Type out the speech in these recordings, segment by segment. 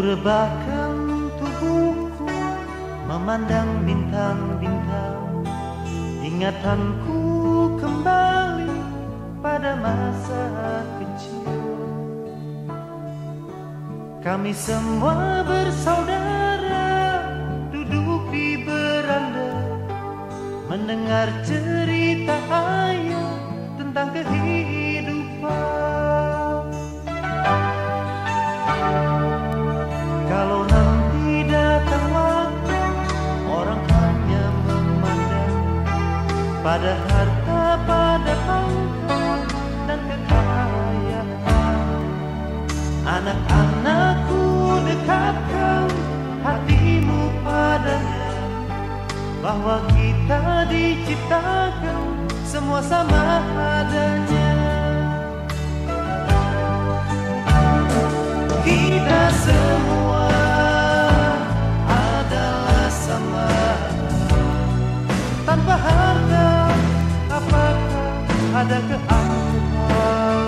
rebahkan tubuhku Memandang bintang-bintang. Ingatanku kembali pada masa kecil. Kami semua bersaudara Duduk di beranda Mendengar cerita Pada harta, pada pangkat Dan kekayaan. Anak-anakku dekatkan Hatimu padanya Bahwa kita diciptakan Semua sama adanya ada keangkuhan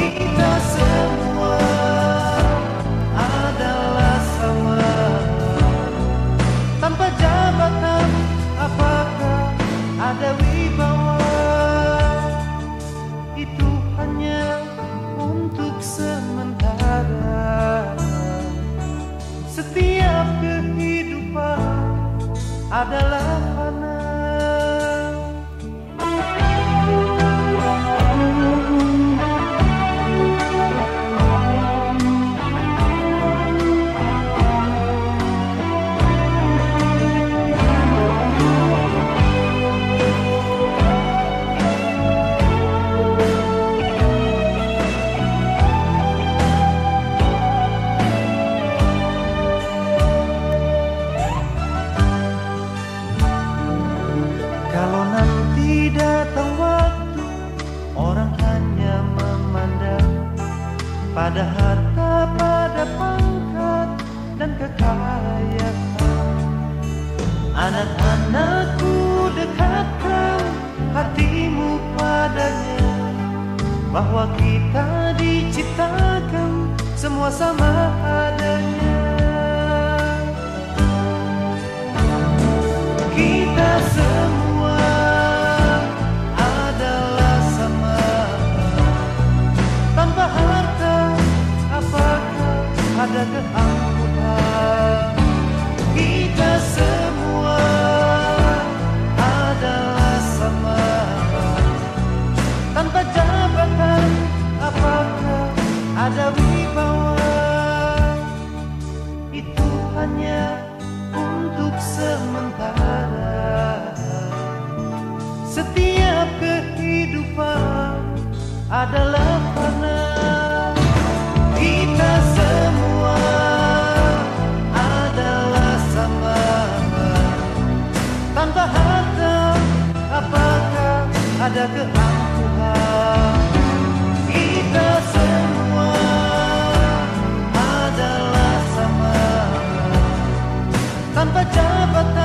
Kita semua adalah sama. Tanpa jabatan apakah ada wibawa? Itu hanya untuk sementara. Setiap kehidupan adalah Pada harta, pada pangkat Dan kekayaan. Anak-anakku dekatkan Hatimu padanya Bahwa kita diciptakan Semua sama adanya ada Itu hanya untuk sementara. Setiap kehidupan adalah fana. Kita semua adalah sama Tanpa harta apakah ada keangkuhan tanpa jabatan